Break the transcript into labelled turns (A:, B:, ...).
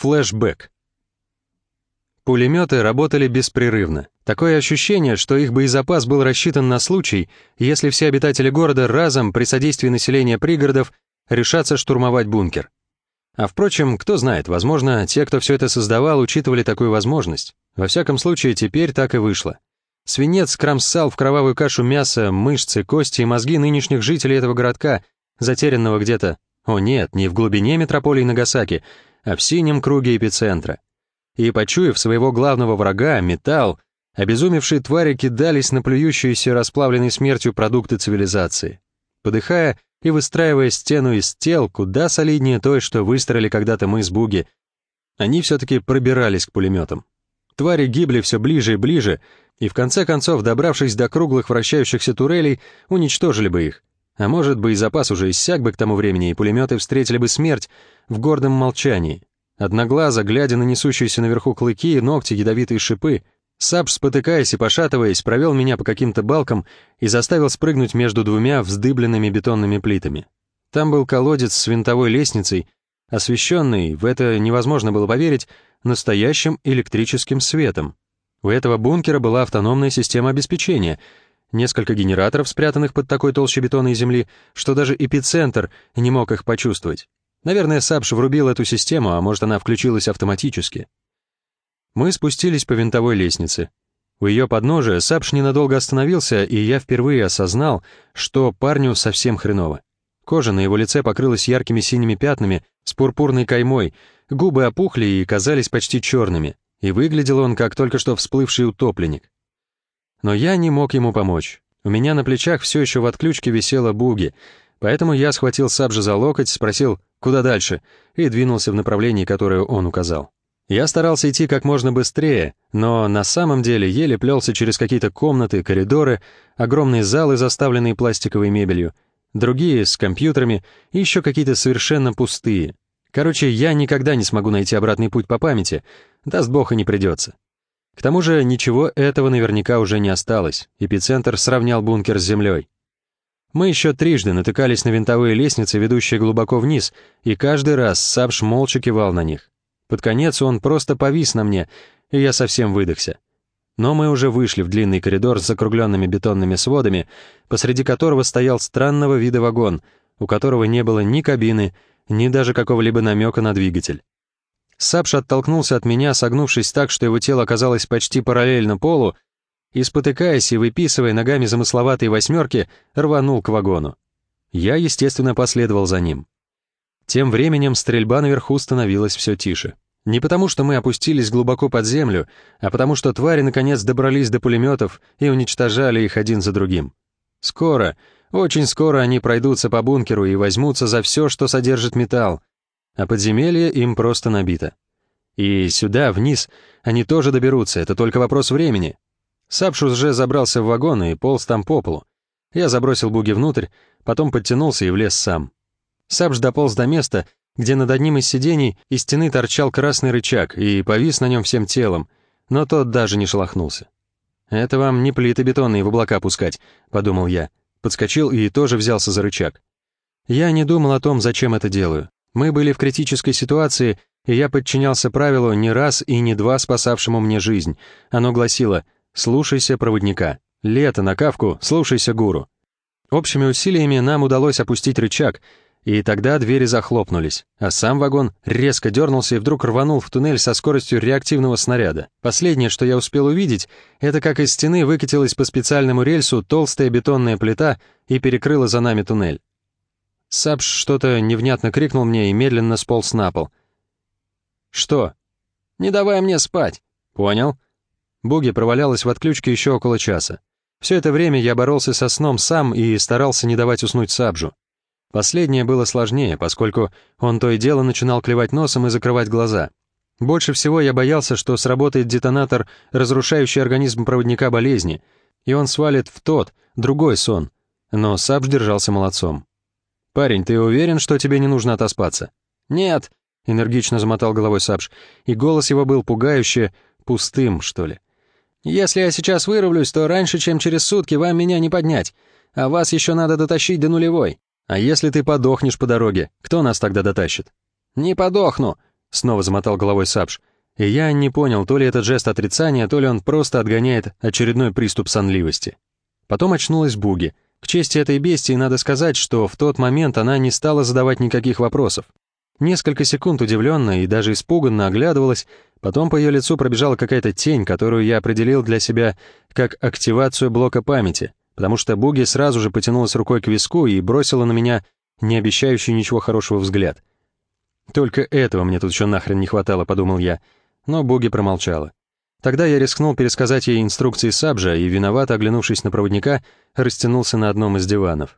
A: Флэшбэк. Пулеметы работали беспрерывно. Такое ощущение, что их боезапас был рассчитан на случай, если все обитатели города разом при содействии населения пригородов решатся штурмовать бункер. А впрочем, кто знает, возможно, те, кто все это создавал, учитывали такую возможность. Во всяком случае, теперь так и вышло. Свинец кромсал в кровавую кашу мясо, мышцы, кости и мозги нынешних жителей этого городка, затерянного где-то, о нет, не в глубине метрополии Нагасаки, а в синем круге эпицентра. И, почуяв своего главного врага, металл, обезумевшие твари кидались на плюющиеся расплавленной смертью продукты цивилизации. Подыхая и выстраивая стену из тел, куда солиднее той, что выстроили когда-то мы с Буги, они все-таки пробирались к пулеметам. Твари гибли все ближе и ближе, и в конце концов, добравшись до круглых вращающихся турелей, уничтожили бы их. А может, боезапас уже иссяк бы к тому времени, и пулеметы встретили бы смерть в гордом молчании. Одноглазо, глядя на несущиеся наверху клыки, ногти, ядовитые шипы, Сабж, спотыкаясь и пошатываясь, провел меня по каким-то балкам и заставил спрыгнуть между двумя вздыбленными бетонными плитами. Там был колодец с винтовой лестницей, освещенный, в это невозможно было поверить, настоящим электрическим светом. У этого бункера была автономная система обеспечения, несколько генераторов, спрятанных под такой толщей бетона и земли, что даже эпицентр не мог их почувствовать. Наверное, Сабш врубил эту систему, а может, она включилась автоматически. Мы спустились по винтовой лестнице. У ее подножия Сабш ненадолго остановился, и я впервые осознал, что парню совсем хреново. Кожа на его лице покрылась яркими синими пятнами с пурпурной каймой, губы опухли и казались почти черными, и выглядел он как только что всплывший утопленник. Но я не мог ему помочь. У меня на плечах все еще в отключке висела буги, поэтому я схватил Сабжа за локоть, спросил, куда дальше, и двинулся в направлении, которое он указал. Я старался идти как можно быстрее, но на самом деле еле плелся через какие-то комнаты, коридоры, огромные залы, заставленные пластиковой мебелью, другие с компьютерами и еще какие-то совершенно пустые. Короче, я никогда не смогу найти обратный путь по памяти, даст бог и не придется. К тому же ничего этого наверняка уже не осталось, эпицентр сравнял бункер с землей. Мы еще трижды натыкались на винтовые лестницы, ведущие глубоко вниз, и каждый раз Сабш молча кивал на них. Под конец он просто повис на мне, и я совсем выдохся. Но мы уже вышли в длинный коридор с закругленными бетонными сводами, посреди которого стоял странного вида вагон, у которого не было ни кабины, ни даже какого-либо намека на двигатель. Сапш оттолкнулся от меня, согнувшись так, что его тело оказалось почти параллельно полу, и, спотыкаясь и выписывая ногами замысловатые восьмерки, рванул к вагону. Я, естественно, последовал за ним. Тем временем стрельба наверху становилась все тише. Не потому, что мы опустились глубоко под землю, а потому, что твари наконец добрались до пулеметов и уничтожали их один за другим. Скоро, очень скоро они пройдутся по бункеру и возьмутся за все, что содержит металл, а подземелье им просто набито. И сюда, вниз, они тоже доберутся, это только вопрос времени. Сапшус же забрался в вагон и полз там по полу. Я забросил буги внутрь, потом подтянулся и влез сам. Сабж дополз до места, где над одним из сидений из стены торчал красный рычаг и повис на нем всем телом, но тот даже не шелохнулся. «Это вам не плиты бетонные в облака пускать», — подумал я. Подскочил и тоже взялся за рычаг. Я не думал о том, зачем это делаю. Мы были в критической ситуации, и я подчинялся правилу не раз и не два спасавшему мне жизнь. Оно гласило «Слушайся проводника». Лето на кавку, слушайся гуру. Общими усилиями нам удалось опустить рычаг, и тогда двери захлопнулись, а сам вагон резко дернулся и вдруг рванул в туннель со скоростью реактивного снаряда. Последнее, что я успел увидеть, это как из стены выкатилась по специальному рельсу толстая бетонная плита и перекрыла за нами туннель. Сапш что-то невнятно крикнул мне и медленно сполз на пол. «Что?» «Не давай мне спать!» «Понял». Буги провалялась в отключке еще около часа. Все это время я боролся со сном сам и старался не давать уснуть Сабжу. Последнее было сложнее, поскольку он то и дело начинал клевать носом и закрывать глаза. Больше всего я боялся, что сработает детонатор, разрушающий организм проводника болезни, и он свалит в тот, другой сон. Но Сабж держался молодцом. «Парень, ты уверен, что тебе не нужно отоспаться?» «Нет», — энергично замотал головой Сабж, и голос его был пугающе пустым, что ли. «Если я сейчас вырублюсь, то раньше, чем через сутки, вам меня не поднять, а вас еще надо дотащить до нулевой. А если ты подохнешь по дороге, кто нас тогда дотащит?» «Не подохну!» снова замотал головой Сабж. И я не понял, то ли этот жест отрицания, то ли он просто отгоняет очередной приступ сонливости. Потом очнулась Буги. К чести этой бестии надо сказать, что в тот момент она не стала задавать никаких вопросов. Несколько секунд удивленно и даже испуганно оглядывалась, потом по ее лицу пробежала какая-то тень, которую я определил для себя как активацию блока памяти, потому что Буги сразу же потянулась рукой к виску и бросила на меня не обещающий ничего хорошего взгляд. «Только этого мне тут еще нахрен не хватало», — подумал я, но Буги промолчала. Тогда я рискнул пересказать ей инструкции Сабжа и, виновато оглянувшись на проводника, растянулся на одном из диванов.